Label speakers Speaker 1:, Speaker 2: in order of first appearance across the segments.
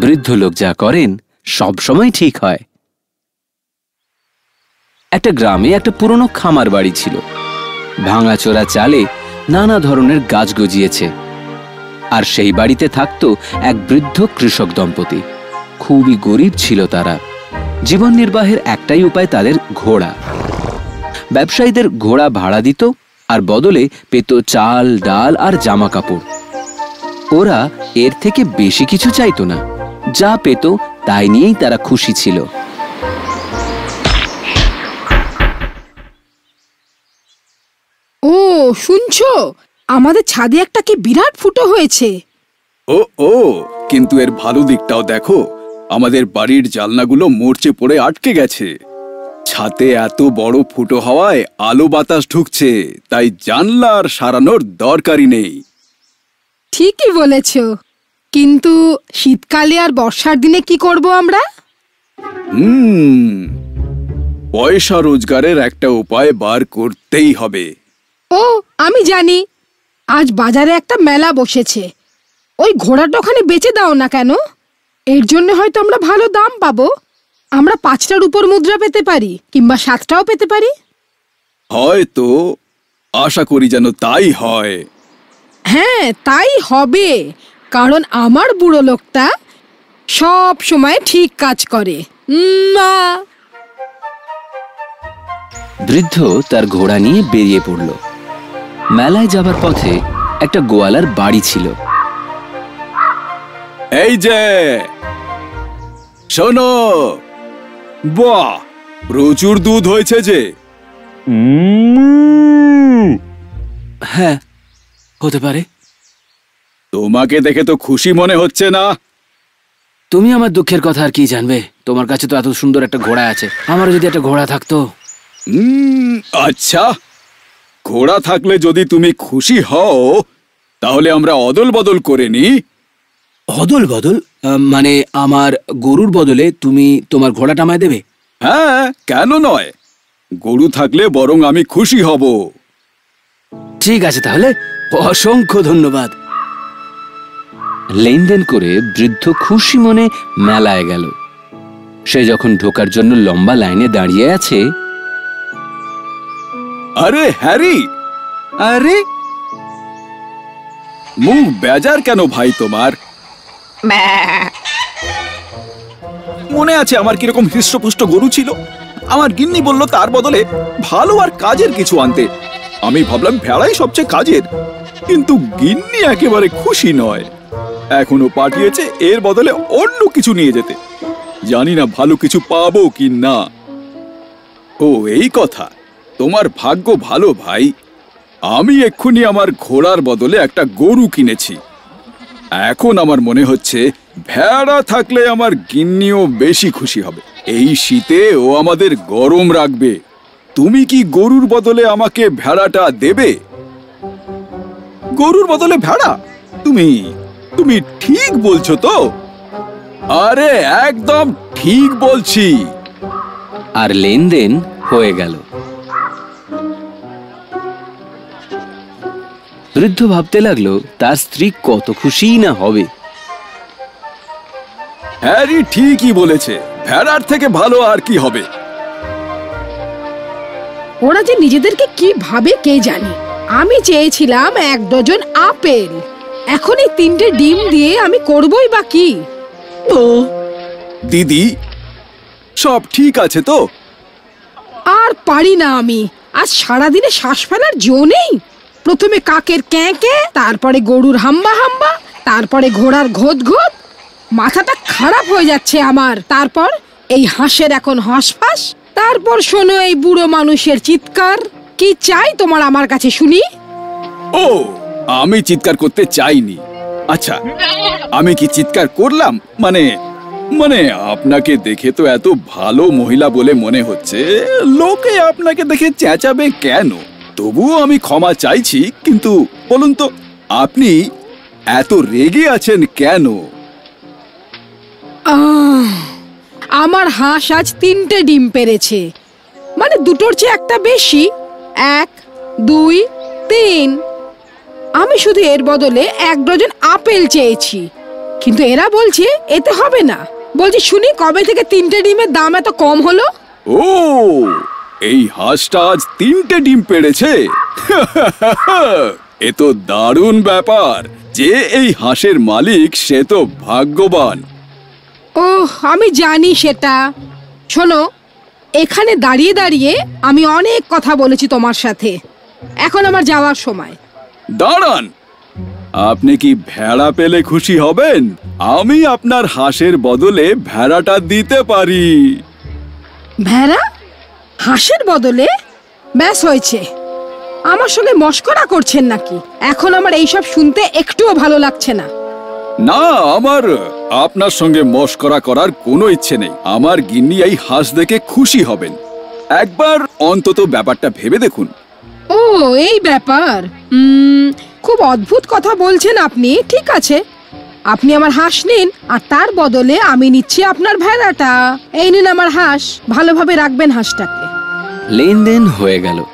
Speaker 1: বৃদ্ধ লোক যা করেন, সব সময় ঠিক হয়। একটা গ্রামে একটা পুরনো খামার বাড়ি ছিল। ভাঙাচোরা চালে নানা ধরনের গাছ গজিয়েছে। আর সেই বাড়িতে থাকতো এক বৃদ্ধ কৃষক দম্পতি। খুবই গরিব ছিল তারা। জীবন নির্বাহের একটাই উপায় তাদের ঘোড়া। ব্যবসায়ীদের ঘোড়া ভাড়া দিত আর বদলে পেত চাল, ডাল আর জামা কাপড় ওরা এর থেকে বেশি কিছু চাইতো না। যা পেত তাই নিয়েই তারা খুশি ছিল।
Speaker 2: ও শুনছো? আমাদের ছাদে একটা কি বিরাট ফুটো হয়েছে।
Speaker 3: ও ও কিন্তু এর ভালো দিকটাও দেখো। আমাদের বাড়ির জালনাগুলো মরচে পড়ে আটকে গেছে। ছাতে এত বড় ফুটো হওয়ায় আলো বাতাস ঢুকছে তাই জানলা আর সারানোর দরকারই নেই।
Speaker 2: ঠিকই বলেছ। কিন্তু শীতকালে আর বর্ষার দিনে কি করব আমরা?
Speaker 3: হুম পয়সা রোজগারের একটা উপায় বার করতেই হবে।
Speaker 2: ও আমি জানি। আজ বাজারে একটা মেলা বসেছে। ওই ঘোড়াটা ওখানে বেচে দাও না কেন? এর জন্য হয়তো আমরা ভালো দাম পাবো। আমরা পাঁচটার উপর মুদ্রা পেতে পারি কিংবা সাতটাও পেতে পারি।
Speaker 3: হয়তো আশা করি যেন তাই হয়।
Speaker 2: হ্যাঁ তাই হবে। কারণ আমার বুড়ো লোকটা সব সময় ঠিক কাজ করে। উম, মা
Speaker 1: বৃদ্ধ তার ঘোড়া নিয়ে বেরিয়ে পড়ল। মেলায় যাবার পথে একটা গোয়ালার বাড়ি ছিল।
Speaker 3: এই যে শোনো। বাহ প্রচুর দুধ হয়েছে যে।
Speaker 1: হ্যাঁ হতে পারে।
Speaker 3: তোমাকে দেখে তো খুশি মনে হচ্ছে না।
Speaker 1: তুমি আমার দুঃখের কথা আর কি জানবে? তোমার কাছে তো এত সুন্দর একটা ঘোড়া আছে। আমারও যদি একটা ঘোড়া থাকতো।
Speaker 3: উম, আচ্ছা। ঘোড়া থাকলে যদি তুমি খুশি হও তাহলে আমরা অদল বদল করে নি
Speaker 1: অদল বদল? মানে আমার গরুর বদলে তুমি তোমার ঘোড়াটা আমায় দেবে?
Speaker 3: হ্যাঁ কেন নয়? গরু থাকলে বরং আমি খুশি হব।
Speaker 1: ঠিক আছে তাহলে। অসংখ্য ধন্যবাদ। লেনদেন করে বৃদ্ধ খুশি মনে মেলায় গেল। সে যখন ঢোকার জন্য লম্বা লাইনে দাঁড়িয়ে আছে,
Speaker 3: আরে হ্যারি! আরে! মুখ বেজার কেন ভাই তোমার? মনে আছে আমার কীরকম হৃষ্টপুষ্ট গরু ছিল? আমার গিন্নি বলল, তার বদলে ভালো আর কাজের কিছু আনতে। আমি ভাবলাম, ভেড়াই সবচেয়ে কাজের। কিন্তু গিন্নি একেবারে খুশি নয়। এখনও পাঠিয়েছে এর বদলে অন্য কিছু নিয়ে যেতে। জানি না ভালো কিছু পাবো কি না। ও, এই কথা। তোমার ভাগ্য ভালো, ভাই। আমি এক্ষুনি আমার ঘোড়ার বদলে একটা গরু কিনেছি। এখন আমার মনে হচ্ছে ভেড়া থাকলে আমার গিন্নিও বেশি খুশি হবে। এই শীতে ও আমাদের গরম রাখবে। তুমি কি গরুর বদলে আমাকে ভেড়াটা দেবে? গরুর বদলে ভেড়া? তুমি তুমি ঠিক বলছো তো? আরে একদম ঠিক বলছি।
Speaker 1: আর লেনদেন হয়ে গেল। বৃদ্ধ ভাবতে লাগল তার স্ত্রী কত খুশিই না হবে।
Speaker 3: হ্যারি ঠিকই বলেছে ভেড়ার থেকে ভালো আর কি হবে?
Speaker 2: ওরা যে নিজেদেরকে কি ভাবে কে জানে? আমি চেয়েছিলাম এক ডজন আপেল। এখন এই তিনটে ডিম দিয়ে আমি করবই বা কি?
Speaker 3: ও দিদি সব ঠিক আছে তো?
Speaker 2: আর পারি না আমি। আজ সারাদিনে শ্বাস ফেলার জো নেই। প্রথমে কাকের ক্যাঁ ক্যাঁ তারপরে গরুর হাম্বা হাম্বা তারপরে ঘোড়ার ঘোত ঘোত। মাথাটা খারাপ হয়ে যাচ্ছে আমার। তারপর এই হাঁসের এখন হাঁসফাঁস। তারপর শোনো এই বুড়ো মানুষের চিৎকার। কি চাই তোমার আমার কাছে শুনি?
Speaker 3: ও আমি চিৎকার করতে চাইনি। আচ্ছা আমি কি চিৎকার করলাম? মানে মানে আপনাকে দেখে তো এত ভালো মহিলা বলে মনে হচ্ছে। লোকে আপনাকে দেখে চেঁচাবে কেন? তবুও আমি ক্ষমা চাইছি, কিন্তু বলুন তো, আপনি এত রেগে আছেন কেন?
Speaker 2: আমার হাঁস আজ তিনটে ডিম পেরেছে। মানে দুটোর চেয়ে একটা বেশি। এক, দুই, তিন। আমি শুধু এর বদলে এক ডজন আপেল চেয়েছি। কিন্তু এরা বলছে এতে হবে না। বলছি শুনি কবে থেকে তিনটে ডিমের দাম এত কম হলো?
Speaker 3: ও এই হাঁসটা আজ তিনটে ডিম পেড়েছে। এ তো দারুণ ব্যাপার। যে এই হাঁসের মালিক সে তো ভাগ্যবান।
Speaker 2: ওহ আমি জানি সেটা। শোনো এখানে দাঁড়িয়ে দাঁড়িয়ে আমি অনেক কথা বলেছি তোমার সাথে। এখন আমার যাওয়ার সময়।
Speaker 3: দাঁড়ান। আপনি কি ভেড়া পেলে খুশি হবেন? আমি আপনার হাঁসের বদলে ভেড়াটা দিতে পারি।
Speaker 2: ভেড়া? হাঁসের বদলে? ব্যাস হয়েছে। আমার সঙ্গে মস্করা করছেন নাকি? এখন আমার এইসব শুনতে একটুও ভালো লাগছে না।
Speaker 3: না আমার আপনার সঙ্গে মস্করা করার কোনো ইচ্ছে নেই। আমার গিন্নি এই হাঁস দেখে খুশি হবেন। একবার অন্তত ব্যাপারটা ভেবে দেখুন।
Speaker 2: এই ব্যাপার। খুব অদ্ভুত কথা বলছেন আপনি, ঠিক আছে। আপনি আমার হাঁস নিন, আর তার বদলে আমি নিচ্ছি আপনার ভেড়াটা। এই নিন আমার হাঁস, ভালোভাবে রাখবেন হাঁসটাকে।
Speaker 4: লেনদেন হয়ে গেল।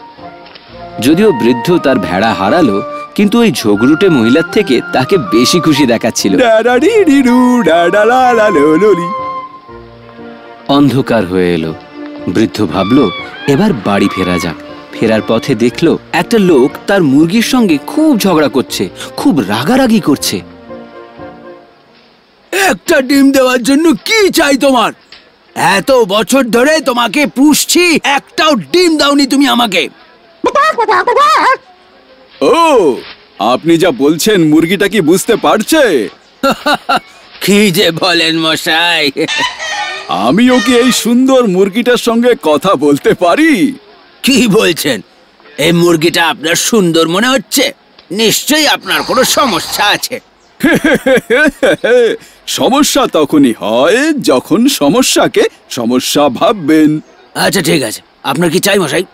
Speaker 4: যদিও বৃদ্ধ তার ভেড়া হারালো, কিন্তু ওই ঝগড়ুটে মহিলার থেকে তাকে বেশি খুশি দেখাচ্ছিল। অন্ধকার হয়ে এলো। বৃদ্ধ ভাবল, এবার বাড়ি ফেরা যাক। ফেরার পথে দেখল একটা লোক তার মুরগির সঙ্গে খুব ঝগড়া করছে খুব রাগারাগি করছে।
Speaker 5: একটা ডিম দেওয়ার জন্য কি চাই তোমার? এত বছর ধরে তোমাকে পুষছি একটাও ডিম দাওনি তুমি আমাকে।
Speaker 3: ও আপনি যা বলছেন মুরগিটা কি বুঝতে পারছে?
Speaker 5: কি যে বলেন মশাই।
Speaker 3: আমিও কি এই সুন্দর মুরগিটার সঙ্গে কথা বলতে পারি?
Speaker 5: কি বলছেন? এই মুরগিটা আপনার সুন্দর মনে হচ্ছে? নিশ্চয়ই আপনার কোনো সমস্যা আছে।
Speaker 3: সমস্যা তখনই হয় যখন সমস্যাকে সমস্যা ভাববেন।
Speaker 5: আচ্ছা ঠিক আছে। আপনার কি চাই মশাই?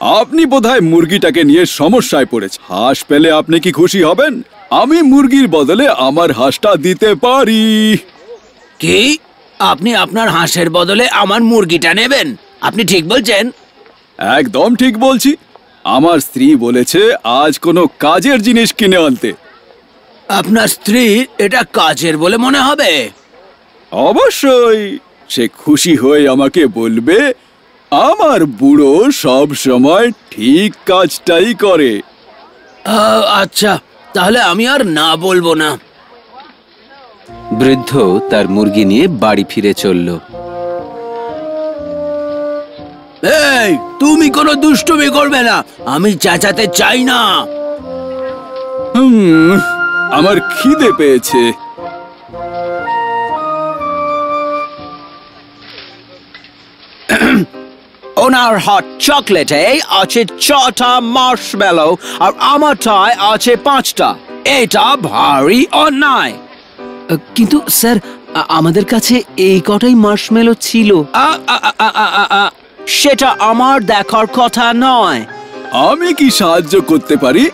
Speaker 3: আপনি বোধহয় মুরগিটাকে নিয়ে সমস্যায় পড়েছে। হাঁস পেলে আপনি কি খুশি হবেন? আমি মুরগির বদলে আমার হাঁসটা দিতে পারি।
Speaker 5: কি? আপনি আপনার হাঁসের বদলে আমার মুরগিটা নেবেন? আপনি ঠিক বলছেন।
Speaker 3: একদম ঠিক বলছি। আমার স্ত্রী বলেছে আজ কোনো কাজের জিনিস কিনে আনতে।
Speaker 5: আপনার স্ত্রী এটা কাজের বলে মনে হবে?
Speaker 3: অবশ্যই। সে খুশি হয়ে আমাকে বলবে আমার বুড়ো সব সময় ঠিক কাজটাই করে।
Speaker 5: আচ্ছা তাহলে আমি আর না বলব না।
Speaker 4: বৃদ্ধ তার মুরগি নিয়ে বাড়ি ফিরে চলল।
Speaker 5: এই তুমি কোনো দুষ্টুমি করবে না। আমি চেঁচাতে চাই না।
Speaker 3: হুম আমার খিদে পেয়েছে।
Speaker 1: ওনার হট চকলেটে আছে ছটা মার্শমেলো আর আমারটায় আছে পাঁচটা। এটা ভারী অন্যায়।
Speaker 4: আহ, কিন্তু স্যার আমাদের কাছে এই কটাই মার্শমেলো ছিল।
Speaker 1: আ, আ, আ, আ, আ, আ, আ, সেটা আমার দেখার কথা নয়।
Speaker 3: আমি কি সাহায্য করতে পারি?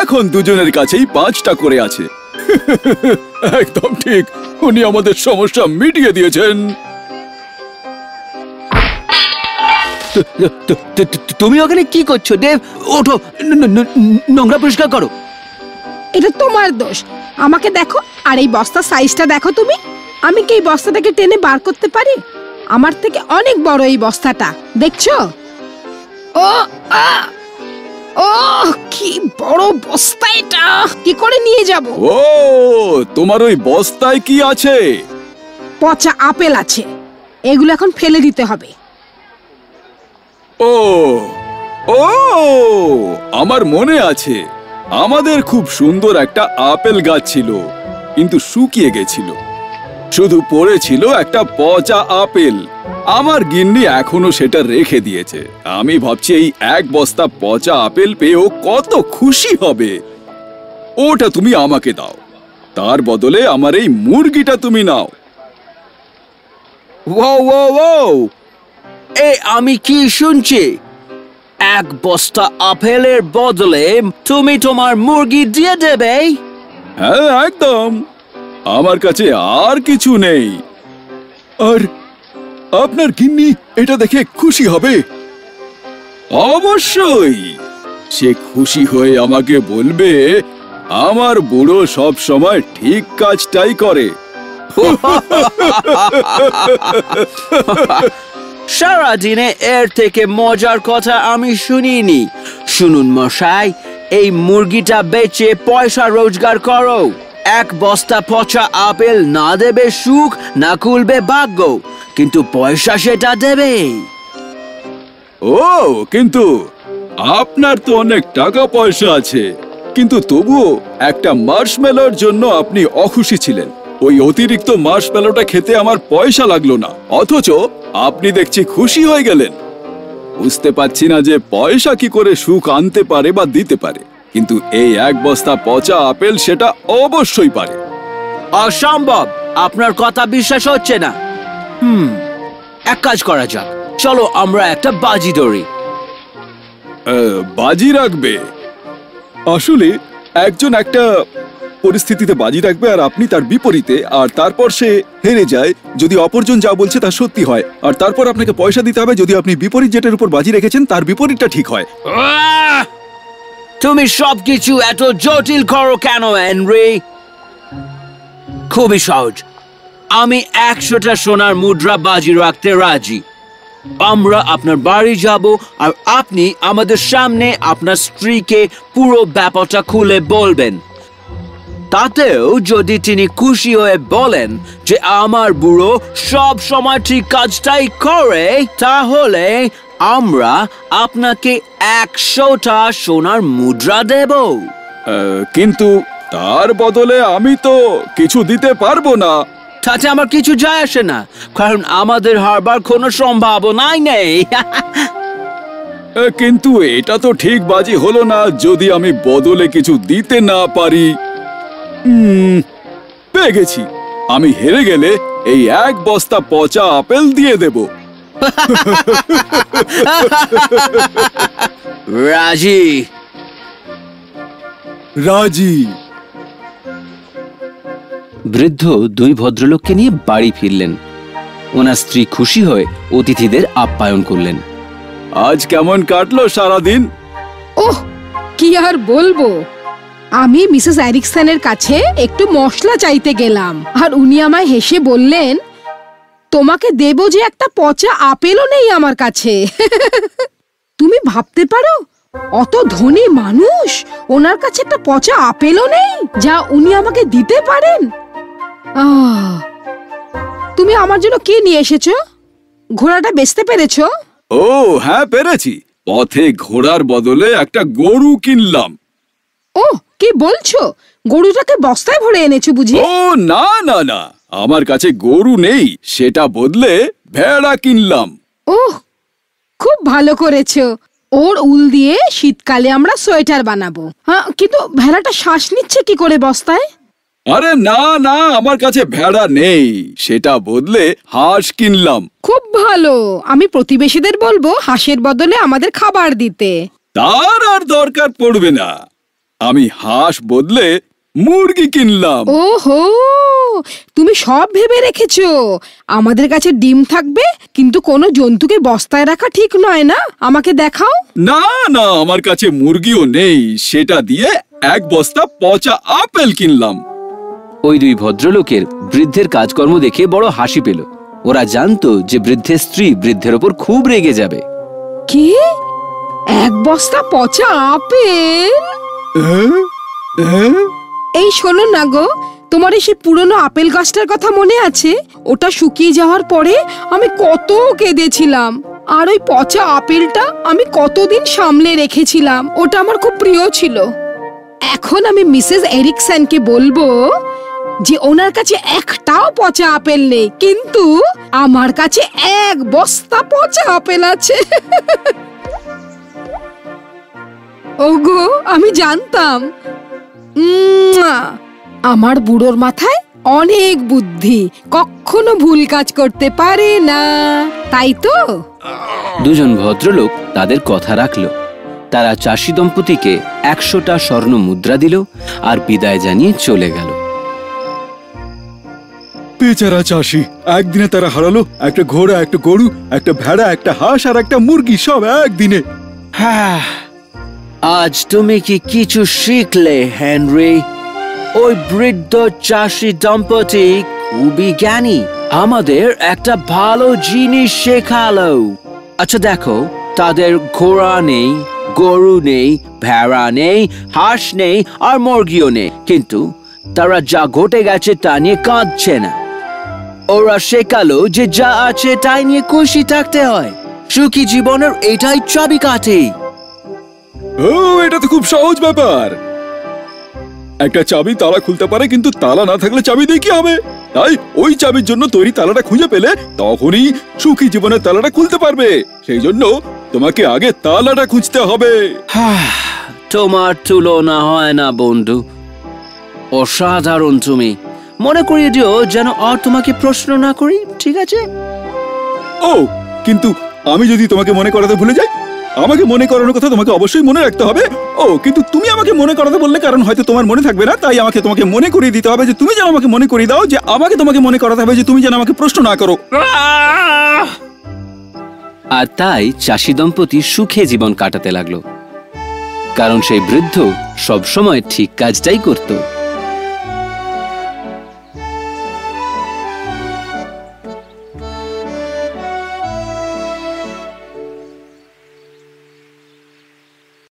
Speaker 3: এখন দুজনের কাছেই পাঁচটা করে আছে। একদম ঠিক উনি আমাদের সমস্যা মিটিয়ে দিয়েছেন।
Speaker 4: তুমি ওখানে কি করছ? দেব ওঠো নোংরা পরিষ্কার করো।
Speaker 2: এটা তোমার দোষ। আমাকে দেখো আর এই বস্তার সাইজটা দেখো তুমি। আমি কি এই বস্তাটাকে টেনে বার করতে পারি? আমার থেকে অনেক বড় এই বস্তাটা দেখছ? ও! ও কি বড় বস্তা এটা! কি করে নিয়ে যাব?
Speaker 3: ও তোমার ওই বস্তায় কি আছে?
Speaker 2: পচা আপেল আছে। এগুলো এখন ফেলে দিতে হবে।
Speaker 3: ও ও আমার মনে আছে। আমাদের খুব সুন্দর একটা আপেল গাছ ছিল কিন্তু শুকিয়ে গেছিল। শুধু পড়েছিল একটা পচা আপেল। আমার গিন্নি এখনও সেটা রেখে দিয়েছে। আমি ভাবছি এই এক বস্তা পচা আপেল পেয়েও কত খুশি হবে। ওটা তুমি আমাকে দাও। তার বদলে আমার এই মুরগিটা তুমি নাও।
Speaker 1: ও ও ও এ আমি কি শুনছি? এক বস্তা আপেলের বদলে তুমি তোমার মুরগি দিয়ে দেবে?
Speaker 3: হ্যাঁ একদম। আমার কাছে আর কিছু নেই। আর আপনার গিন্নি এটা দেখে খুশি হবে? অবশ্যই। সে খুশি হয়ে আমাকে বলবে, আমার বুড়ো সব সময় ঠিক কাজটাই করে।
Speaker 1: সারাদিনে এর থেকে মজার কথা আমি শুনিনি। শুনুন মশাই, এই মুরগিটা বেচে পয়সা রোজগার করো। এক বস্তা পচা আপেল না দেবে সুখ, না খুলবে ভাগ্য, কিন্তু পয়সা সেটা দেবে
Speaker 3: ও, কিন্তু আপনার তো অনেক টাকা পয়সা আছে, কিন্তু তবুও একটা মার্শমেলোর জন্য আপনি অখুশি ছিলেন। ওই অতিরিক্ত মার্শমেলোটা খেতে আমার পয়সা লাগল না, অথচ আপনি দেখছি খুশি হয়ে গেলেন। বুঝতে পারছি না যে পয়সা কি করে সুখ আনতে পারে বা দিতে পারে। কিন্তু এই এক বস্তা পচা আপেল সেটা অবশ্যই পারে।
Speaker 1: অসম্ভব! আপনার কথা বিশ্বাস হচ্ছে না। হুম এক কাজ করা যাক। চলো আমরা একটা বাজি ধরি।
Speaker 3: বাজি রাখবে? আসলে একজন একটা পরিস্থিতিতে বাজি রাখবে আর আপনি তার বিপরীতে আর তারপর সে হেরে যায় যদি অপরজন যা বলছে তা সত্যি হয়। আর তারপর আপনাকে পয়সা দিতে হবে যদি আপনি বিপরীত যেটার উপর বাজি রেখেছেন তার বিপরীতটা ঠিক হয়!
Speaker 1: তুমি সবকিছু এত জটিল করো কেন হেনরি খুবই সহজ। আমি একশোটা সোনার মুদ্রা বাজি রাখতে রাজি। আমরা আপনার বাড়ি যাব আর আপনি আমাদের সামনে আপনার স্ত্রীকে পুরো ব্যাপারটা খুলে বলবেন। তাতেও যদি তিনি খুশি হয়ে বলেন যে আমার বুড়ো সব সময় ঠিক কাজটাই করে, তাহলে আমরা আপনাকে একশোটা সোনার মুদ্রা দেব।
Speaker 3: কিন্তু তার বদলে আমি তো কিছু দিতে পারব না।
Speaker 1: তাতে আমার কিছু যায় আসে না কারণ আমাদের হারবার কোনো সম্ভাবনাই নেই।
Speaker 3: কিন্তু এটা তো ঠিক বাজি হলো না যদি আমি বদলে কিছু দিতে না পারি। পেয়ে গেছি। আমি হেরে গেলে এই এক বস্তা পচা আপেল দিয়ে দেবো।
Speaker 1: রাজি
Speaker 3: রাজি।
Speaker 4: বৃদ্ধ দুই ভদ্রলোককে নিয়ে বাড়ি ফিরলেন। ওনার স্ত্রী খুশি হয়ে অতিথিদের আপ্যায়ন করলেন।
Speaker 3: আজ কেমন কাটলো সারাদিন?
Speaker 2: ওহ কি আর বলব? আমি মিসেস অ্যারিকসনের কাছে একটু মশলা চাইতে গেলাম। আর উনি আমায় হেসে বললেন তোমাকে দেব যে একটা পচা আপেলও নেই আমার কাছে। তুমি ভাবতে পারো? অত ধনী মানুষ ওনার কাছে একটা পচা আপেলও নেই যা উনি আমাকে দিতে পারেন? তুমি আমার জন্য কি নিয়ে এসেছ? ঘোড়াটা বেচতে পেরেছ?
Speaker 3: ও হ্যাঁ পেরেছি। পথে ঘোড়ার বদলে একটা গরু কিনলাম।
Speaker 2: ও কি বলছো? গরুটাকে বস্তায় ভরে এনেছো বুঝি?
Speaker 3: ও না না না। আমার কাছে গরু নেই সেটা বদলে ভেড়া কিনলাম।
Speaker 2: ওহ খুব ভালো করেছ। ওর উল দিয়ে শীতকালে আমরা সোয়েটার বানাবো। হ্যাঁ কিন্তু ভেড়াটা শ্বাস নিচ্ছে কি করে বস্তায়?
Speaker 3: আরে না না আমার কাছে ভেড়া নেই সেটা বদলে হাঁস কিনলাম।
Speaker 2: খুব ভালো। আমি প্রতিবেশীদের বলব হাঁসের বদলে আমাদের খাবার দিতে।
Speaker 3: তার আর দরকার পড়বে না। আমি হাঁস বদলে মুরগি কিনলাম।
Speaker 2: ওহো তুমি সব ভেবে রেখেছো। আমাদের কাছে ডিম থাকবে কিন্তু কোনো জন্তুকে বস্তায় রাখা ঠিক নয় না? আমাকে দেখাও।
Speaker 3: না না আমার কাছে মুরগিও নেই। সেটা দিয়ে এক বস্তা পচা আপেল কিনলাম।
Speaker 4: ওই দুই ভদ্রলোকের বৃদ্ধের কাজকর্ম দেখে বড় হাসি পেল। ওরা জানতো যে বৃদ্ধের স্ত্রী বৃদ্ধের ওপর খুব রেগে যাবে।
Speaker 2: কি? এক বস্তা পচা আপেল? এই শোনো না গো, তোমার সেই পুরনো আপেল গাছটার কথা মনে আছে? ওটা শুকিয়ে যাওয়ার পরে আমি কত কেঁদেছিলাম। আর ওই পচা আপেলটা আমি কতদিন সামলে রেখেছিলাম, ওটা আমার খুব প্রিয় ছিল। এখন আমি মিসেস এরিকসনকে বলব যে ওনার কাছে একটাও পচা আপেল নেই, কিন্তু আমার কাছে এক বস্তা পচা আপেল আছে। ওগো, আমি জানতাম! আমার বুড়োর মাথায় অনেক বুদ্ধি। কখনো ভুল কাজ করতে পারে না। তাই তো?
Speaker 4: দুজন ভদ্রলোক তাদের কথা রাখল। তারা চাষি দম্পতিকে একশোটা স্বর্ণ মুদ্রা দিল আর বিদায় জানিয়ে চলে গেল।
Speaker 3: বেচারা চাষি একদিনে তারা হারালো একটা ঘোড়া একটা গরু একটা ভেড়া একটা হাঁস আর একটা মুরগি সব একদিনে।
Speaker 1: হ্যাঁ আজ তুমি কি কিছু শিখলে, হেনরি? ওই বৃদ্ধ চাষি দম্পতি খুবই জ্ঞানী। আমাদের একটা ভালো জিনিস শেখালো। আচ্ছা দেখো, তাদের ঘোড়া নেই, গরু নেই, ভেড়া নেই, হাঁস নেই আর মুরগিও নেই। কিন্তু তারা যা ঘটে গেছে তা নিয়ে কাঁদছে না। ওরা শেখালো যে যা আছে তাই নিয়ে খুশি থাকতে হয়। সুখী জীবনের এটাই চাবিকাঠি।
Speaker 3: ও এটা তো খুব সহজ ব্যাপার। একটা চাবি তালা খুলতে পারে কিন্তু তালা না থাকলে চাবি দিয়ে কি হবে? তাই ওই চাবির জন্য তৈরি তালাটা খুঁজে পেলে তখনই সুখী জীবনের তালাটা খুলতে পারবে। সেই জন্য তোমাকে আগে তালাটা খুঁজতে হবে।
Speaker 1: তোমার তুলনা হয় না বন্ধু। অসাধারণ তুমি। মনে করিয়ে দিও যেন আর তোমাকে প্রশ্ন না করি ঠিক আছে?
Speaker 3: ও কিন্তু আমি যদি তোমাকে মনে করাতে ভুলে যাই আমাকে মনে করানোর কথা তোমাকে অবশ্যই মনে রাখতে হবে। ও, কিন্তু তুমি আমাকে মনে করাতে বললে কারণ হয়তো তোমার মনে থাকবে না, তাই আমাকে তোমাকে মনে করিয়ে দিতে হবে যে তুমি যেন আমাকে মনে করিয়ে দাও যে আমাকে তোমাকে মনে করাতে হবে যে তুমি যেন আমাকে প্রশ্ন না করো।
Speaker 4: আর তাই চাষি দম্পতি সুখে জীবন কাটাতে লাগল। কারণ সেই বৃদ্ধ সবসময় ঠিক কাজটাই করত।